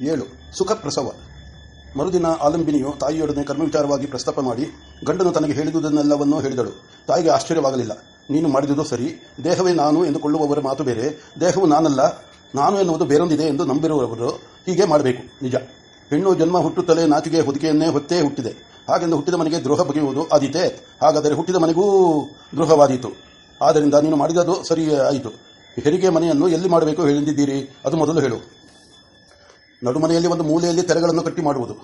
ಏಳು. ಸುಖ ಪ್ರಸವ ಮರುದಿನ ಆಲಂಬಿನಿಯು ತಾಯಿಯೊಡನೆ ಕರ್ಮ ವಿಚಾರವಾಗಿ ಪ್ರಸ್ತಾಪ ಮಾಡಿ, ಗಂಡನು ತನಗೆ ಹೇಳಿದುದನ್ನೆಲ್ಲವನ್ನೂ ಹೇಳಿದಳು. ತಾಯಿಗೆ ಆಶ್ಚರ್ಯವಾಗಲಿಲ್ಲ. ನೀನು ಮಾಡಿದುದು ಸರಿ. ದೇಹವೇ ನಾನು ಎಂದುಕೊಳ್ಳುವವರ ಮಾತು ಬೇರೆ. ದೇಹವು ನಾನಲ್ಲ. ನಾನು ಎನ್ನುವುದು ಬೇರೊಂದಿದೆ ಎಂದು ನಂಬಿರುವವರು ಹೀಗೆ ಮಾಡಬೇಕು. ನಿಜ. ಹೆಣ್ಣು ಜನ್ಮ ಹುಟ್ಟುತ್ತಲೇ ನಾಚಿಗೆ ಹೊದಿಕೆಯನ್ನೇ ಹೊತ್ತೇ ಹುಟ್ಟಿದೆ. ಹಾಗೆಂದು ಹುಟ್ಟಿದ ಮನೆಗೆ ದ್ರೋಹ ಬಗೆಯುವುದು ಆದೀತೆ. ಹಾಗಾದರೆ ಹುಟ್ಟಿದ ಮನೆಗೂ ದ್ರೋಹವಾದೀತು. ಆದ್ದರಿಂದ ನೀನು ಮಾಡಿದದು ಸರಿ ಆಯಿತು. ಹೆರಿಗೆ ಮನೆಯನ್ನು ಎಲ್ಲಿ ಮಾಡಬೇಕು ಹೇಳಿದ್ದೀರಿ ಅದು ಮೊದಲು ಹೇಳು. ನಡುಮನೆಯಲ್ಲಿ ಒಂದು ಮೂಲೆಯಲ್ಲಿ ತೆರೆಗಳನ್ನು ಕಟ್ಟಿ ಮಾಡುವುದು.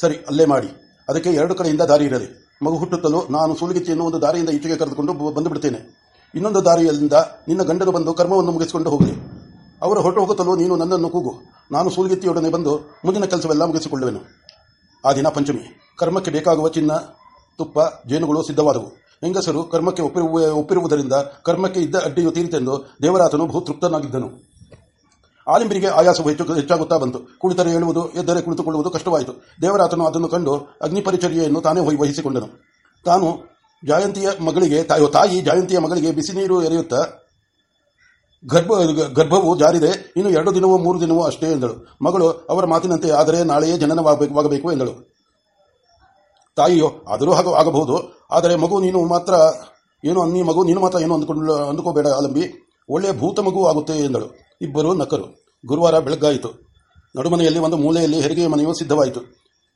ಸರಿ, ಅಲ್ಲೇ ಮಾಡಿ. ಅದಕ್ಕೆ ಎರಡು ಕಡೆಯಿಂದ ದಾರಿ ಇರಲಿ. ಮಗು ಹುಟ್ಟುತ್ತಲೂ, ನಾನು ಸೂಲಿಗಿತ್ತಿಯನ್ನು ಒಂದು ದಾರಿಯಿಂದ ಈಚೆಗೆ ಕರೆದುಕೊಂಡು ಬಂದು ಬಿಡ್ತೇನೆ ಇನ್ನೊಂದು ದಾರಿಯಿಂದ ನಿನ್ನ ಗಂಡನು ಬಂದು ಕರ್ಮವನ್ನು ಮುಗಿಸಿಕೊಂಡು ಹೋಗಲಿ. ಅವರು ಹೊರಟು ಹೋಗುತ್ತಲೂ, ನೀನು ನನ್ನನ್ನು ಕೂಗು. ನಾನು ಸೂಲಿಗಿತ್ತಿಯೊಡನೆ ಬಂದು ಮುಂದಿನ ಕೆಲಸವೆಲ್ಲ ಮುಗಿಸಿಕೊಳ್ಳುವೆನು. ಆ ದಿನ ಪಂಚಮಿ. ಕರ್ಮಕ್ಕೆ ಬೇಕಾಗುವ ಚಿನ್ನ, ತುಪ್ಪ, ಜೇನುಗಳು ಸಿದ್ಧವಾದವು. ಹೆಂಗಸರು ಕರ್ಮಕ್ಕೆ ಒಪ್ಪಿರುವ ಒಪ್ಪಿರುವುದರಿಂದ ಕರ್ಮಕ್ಕೆ ಇದ್ದ ಅಡ್ಡಿಯು ತೀರಿತೆಂದು ದೇವರಾತನು ಬಹುತೃಪ್ತನಾಗಿದ್ದನು. ಆಲಿಂಬರಿಗೆ ಆಯಾಸವು ಹೆಚ್ಚು ಹೆಚ್ಚಾಗುತ್ತಾ ಬಂತು. ಕುಳಿತರೆ ಹೇಳುವುದು, ಎದ್ದರೆ ಕುಳಿತುಕೊಳ್ಳುವುದು ಕಷ್ಟವಾಯಿತು. ದೇವರಾತನು ಅದನ್ನು ಕಂಡು ಅಗ್ನಿ ಪರಿಚರ್ಯೆಯನ್ನು ತಾನೇ ವಹಿ- ವಹಿಸಿಕೊಂಡನು. ತಾನು ಜಯಂತಿಯ ಮಗಳಿಗೆ ತಾಯಿ ತಾಯಿ ಜಾಯಂತಿಯ ಮಗಳಿಗೆ ಬಿಸಿ ನೀರು ಎರೆಯುತ್ತಾ ಗರ್ಭ ಗರ್ಭವು ಜಾರಿದೆ. ಇನ್ನು ಎರಡು ದಿನವೋ ಮೂರು ದಿನವೋ ಅಷ್ಟೇ ಎಂದಳು. ಮಗಳು ಅವರ ಮಾತಿನಂತೆ, ಆದರೆ ನಾಳೆಯೇ ಜನನವಾಗಬೇಕು ಎಂದಳು. ತಾಯಿಯೋ, ಆದರೂ ಹಾಗೂ ಆಗಬಹುದು. ಆದರೆ ಮಗು ನೀನು ಮಾತ್ರ ಏನು ಅನ್ನಿ ಮಗು ನೀನು ಮಾತ್ರ ಏನು ಅಂದುಕೊಂಡು ಅಂದುಕೋಬೇಡ ಆಲಂಬಿ. ಒಳ್ಳೆಯ ಭೂತ ಮಗು ಆಗುತ್ತೆ ಎಂದಳು. ಇಬ್ಬರು ನಕರು. ಗುರುವಾರ ಬೆಳಗ್ಗಾಯಿತು ನಡುಮನೆಯಲ್ಲಿ ಒಂದು ಮೂಲೆಯಲ್ಲಿ ಹೆರಿಗೆಯ ಮನೆಯು ಸಿದ್ಧವಾಯಿತು.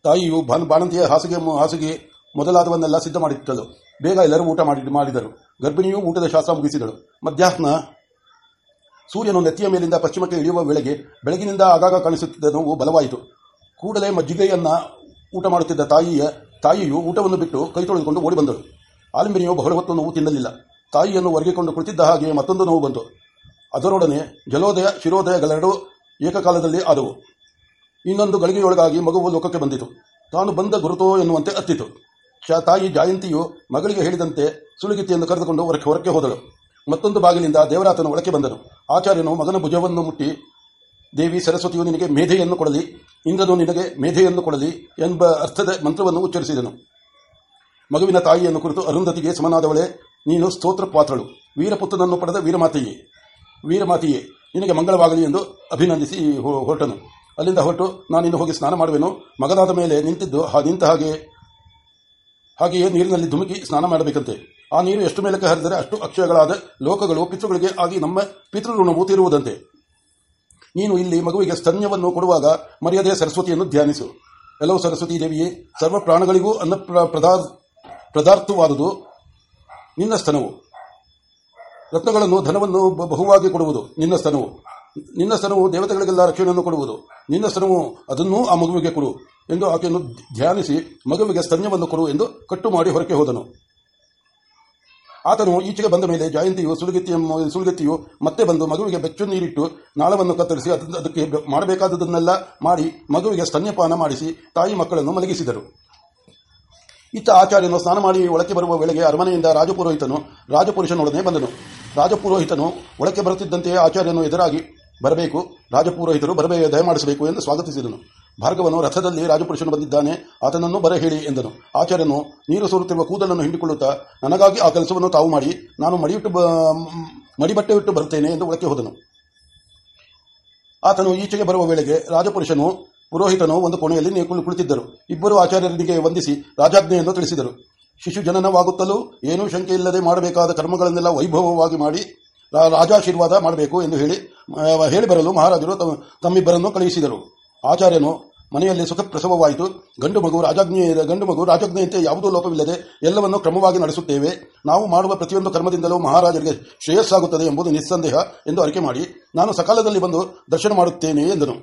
ತಾಯಿಯು ಬಾನ್- ಬಾಣಂತಿಯ ಹಾಸಿಗೆ ಹಾಸಿಗೆ ಮೊದಲಾದವನ್ನೆಲ್ಲ ಸಿದ್ಧ ಮಾಡಿಟ್ಟಳು ಬೇಗ ಎಲ್ಲರೂ ಊಟ ಮಾಡಿ ಮಾಡಿದರು. ಗರ್ಭಿಣಿಯು ಊಟದ ಶಾಸ್ತ್ರ ಮುಗಿಸಿದಳು. ಮಧ್ಯಾಹ್ನ ಸೂರ್ಯನು ನೆತ್ತಿಯ ಮೇಲಿಂದ ಪಶ್ಚಿಮಕ್ಕೆ ಇಳಿಯುವ ವೇಳೆಗೆ ಬೆಳಗಿನಿಂದ ಆಗಾಗ ಕಾಣಿಸುತ್ತಿದ್ದ ನೋವು ಬಲವಾಯಿತು. ಕೂಡಲೇ ಮಜ್ಜಿಗೆಯನ್ನ ಊಟ ಮಾಡುತ್ತಿದ್ದ ತಾಯಿಯ ತಾಯಿಯು ಊಟವನ್ನು ಬಿಟ್ಟು ಕೈ ತೊಳೆದುಕೊಂಡು ಓಡಿಬಂದಳು. ಬಹಳ ಹೊತ್ತು ನೋವು ತಿನ್ನಲಿಲ್ಲ. ತಾಯಿಯನ್ನು ಒರಗಿಕೊಂಡು ಕುಳಿತಿದ್ದ ಹಾಗೆ ಮತ್ತೊಂದು ನೋವು ಬಂತು. ಅದರೊಡನೆ ಜಲೋದಯ ಶಿರೋದಯಗಳೆರಡೂ ಏಕಕಾಲದಲ್ಲಿ ಆದವು. ಇನ್ನೊಂದು ಗಳಿಗೆಯೊಳಗಾಗಿ ಮಗುವು ಲೋಕಕ್ಕೆ ಬಂದಿತು. ತಾನು ಬಂದ ಗುರುತೋ ಎನ್ನುವಂತೆ ಅತ್ತಿತು. ತಾಯಿ ಜಾಯಂತಿಯು ಮಗಳಿಗೆ ಹೇಳಿದಂತೆ ಸುಳಿಗಿತಿಯನ್ನು ಕರೆದುಕೊಂಡು ಹೊರಕ್ಕೆ ಹೊರಕ್ಕೆ ಹೋದಳು. ಮತ್ತೊಂದು ಬಾಗಿಲಿಂದ ದೇವರಾತನು ಒಳಕ್ಕೆ ಬಂದನು. ಆಚಾರ್ಯನು ಮಗನ ಭುಜವನ್ನು ಮುಟ್ಟಿ, ದೇವಿ ಸರಸ್ವತಿಯು ನಿನಗೆ ಮೇಧೆಯನ್ನು ಕೊಡಲಿ, ಇಂದ್ರನು ನಿನಗೆ ಮೇಧೆಯನ್ನು ಕೊಡಲಿ ಎಂಬ ಅರ್ಥದ ಮಂತ್ರವನ್ನು ಉಚ್ಚರಿಸಿದನು. ಮಗುವಿನ ತಾಯಿಯನ್ನು ಕುರಿತು ಅರುಂಧತಿಗೆ ಸಮನಾದವಳೆ, ನೀನು ಸ್ತೋತ್ರ ಪಾತ್ರಳು ವೀರಪುತ್ರನನ್ನು ಪಡೆದ ವೀರಮಾತೆಯೇ. ವೀರಮಾತೆಯೇ, ನಿನಗೆ ಮಂಗಳವಾಗಲಿ ಎಂದು ಅಭಿನಂದಿಸಿ ಹೊರಟನು. ಅಲ್ಲಿಂದ ಹೊರಟು ನಾನಿನ್ನು ಹೋಗಿ ಸ್ನಾನ ಮಾಡುವೆನು. ಮಗನಾದ ಮೇಲೆ ನಿಂತಿದ್ದು ನಿಂತ ಹಾಗೆ, ಹಾಗೆಯೇ ನೀರಿನಲ್ಲಿ ಧುಮುಕಿ ಸ್ನಾನ ಮಾಡಬೇಕಂತೆ. ಆ ನೀರು ಎಷ್ಟು ಮೇಲಕ್ಕೆ ಹರಿದರೆ ಅಷ್ಟು ಅಕ್ಷಯಗಳಾದ ಲೋಕಗಳು ಪಿತೃಗಳಿಗೆ ಆಗಿ ನಮ್ಮ ಪಿತೃಋಣವು ತೀರುವುದಂತೆ. ನೀನು ಇಲ್ಲಿ ಮಗುವಿಗೆ ಸ್ತನ್ಯವನ್ನು ಕೊಡುವಾಗ ಮರ್ಯಾದೆ ಸರಸ್ವತಿಯನ್ನು ಧ್ಯಾನಿಸು. ಎಲ್ಲವು ಸರಸ್ವತಿ ದೇವಿಯೇ, ಸರ್ವ ಪ್ರಾಣಗಳಿಗೂ ಅನ್ನ ಪ್ರದಾರ್ಥವಾದುದು ನಿನ್ನ ಸ್ತನವು. ರತ್ನಗಳನ್ನು ಧನವನ್ನು ಬಹುವಾಗಿ ಕೊಡುವುದು. ನಿನ್ನ ಸ್ತನವು. ನಿನ್ನ ಸ್ತನವು ದೇವತೆಗಳಿಗೆಲ್ಲ ರಕ್ಷಣೆಯನ್ನು ಕೊಡುವುದು. ನಿನ್ನ ಸ್ತನವು ಅದನ್ನೂ ಆ ಮಗುವಿಗೆ ಕೊಡು ಎಂದು ಆಕೆಯನ್ನು ಧ್ಯಾನಿಸಿ ಮಗುವಿಗೆ ಸ್ತನ್ಯವನ್ನು ಕೊಡು ಎಂದು ಕಟ್ಟು ಮಾಡಿ ಹೊರಕ್ಕೆ ಹೋದನು. ಆತನು ಈಚೆಗೆ ಬಂದ ಮೇಲೆ ಜಯಂತಿಯು ಸುಲಗಿತ್ತಿಯ ಸುಲಗಿತ್ತಿಯು ಮತ್ತೆ ಬಂದು ಮಗುವಿಗೆ ಬೆಚ್ಚು ನೀರಿಟ್ಟು ನಾಳವನ್ನು ಕತ್ತರಿಸಿ ಅದಕ್ಕೆ ಮಾಡಬೇಕಾದದನ್ನೆಲ್ಲ ಮಾಡಿ ಮಗುವಿಗೆ ಸ್ತನ್ಯಪಾನ ಮಾಡಿಸಿ ತಾಯಿ ಮಕ್ಕಳನ್ನು ಮಲಗಿಸಿದರು. ಇತ್ತ ಆಚಾರ್ಯನು ಸ್ನಾನ ಮಾಡಿ ಒಳಕ್ಕೆ ಬರುವ ವೇಳೆಗೆ ಅರಮನೆಯಿಂದ ರಾಜಪುರೋಹಿತನು ರಾಜಪುರುಷನೊಡನೆ ಬಂದನು. ರಾಜಪುರೋಹಿತನು ಒಳಕ್ಕೆ ಬರುತ್ತಿದ್ದಂತೆಯೇ ಆಚಾರ್ಯನು ಎದುರಾಗಿ ಬರಬೇಕು, ರಾಜಪುರೋಹಿತರು ಬರಬೇ ದಯಮಾಡಿಸಬೇಕು ಎಂದು ಸ್ವಾಗತಿಸಿದನು. ಭಾರ್ಗವನು ರಥದಲ್ಲಿ ರಾಜಪುರುಷನು ಬಂದಿದ್ದಾನೆ, ಆತನನ್ನು ಬರ ಹೇಳಿ ಎಂದನು. ಆಚಾರ್ಯನು, ನೀರು ಸೋರುತ್ತಿರುವ ಕೂದಲನ್ನು ಹಿಂಡಿಕೊಳ್ಳುತ್ತಾ, ನನಗಾಗಿ ಆ ಕೆಲಸವನ್ನು ತಾವು ಮಾಡಿ, ನಾನು ಮಡಿಬಿಟ್ಟು ಮಡಿಬಟ್ಟೆ ಬಿಟ್ಟು ಬರುತ್ತೇನೆ ಎಂದು ಒಳಕ್ಕೆ ಹೋದನು. ಆತನು ಈಚೆಗೆ ಬರುವ ವೇಳೆಗೆ ರಾಜಪುರುಷನು, ಪುರೋಹಿತನು ಒಂದು ಕೋಣೆಯಲ್ಲಿ ಕುಳಿತಿದ್ದರು. ಇಬ್ಬರು ಆಚಾರ್ಯರಿಗೆ ವಂದಿಸಿ ರಾಜಾಜ್ಞೆಯನ್ನು ತಿಳಿಸಿದರು. ಶಿಶು ಜನನವಾಗುತ್ತಲೂ ಏನೂ ಶಂಕೆ ಇಲ್ಲದೆ ಮಾಡಬೇಕಾದ ಕರ್ಮಗಳನ್ನೆಲ್ಲ ವೈಭವವಾಗಿ ಮಾಡಿ ರಾಜಾಶೀರ್ವಾದ ಮಾಡಬೇಕು ಎಂದು ಹೇಳಿ ಹೇಳಿ ಬರಲು ಮಹಾರಾಜರು ತಮ್ಮ- ತಮ್ಮಿಬ್ಬರನ್ನು ಕಳುಹಿಸಿದರು. ಆಚಾರ್ಯನು ಮನೆಯಲ್ಲಿ ಸುಖ ಪ್ರಸವವಾಯಿತು ಗಂಡು ಮಗು ರಾಜಾಜ್ಞೆ, ಗಂಡು ಮಗು ರಾಜಾಜ್ಞೆಯಂತೆ ಯಾವುದೂ ಲೋಪವಿಲ್ಲದೆ ಎಲ್ಲವನ್ನು ಕ್ರಮವಾಗಿ ನಡೆಸುತ್ತೇವೆ. ನಾವು ಮಾಡುವ ಪ್ರತಿಯೊಂದು ಕರ್ಮದಿಂದಲೂ ಮಹಾರಾಜರಿಗೆ ಶ್ರೇಯಸ್ಸಾಗುತ್ತದೆ ಎಂಬುದು ನಿಸ್ಸಂದೇಹ ಎಂದು ಅರಿಕೆ ಮಾಡಿ, ನಾನು ಸಕಾಲದಲ್ಲಿ ಬಂದು ದರ್ಶನ ಮಾಡುತ್ತೇನೆ ಎಂದನು.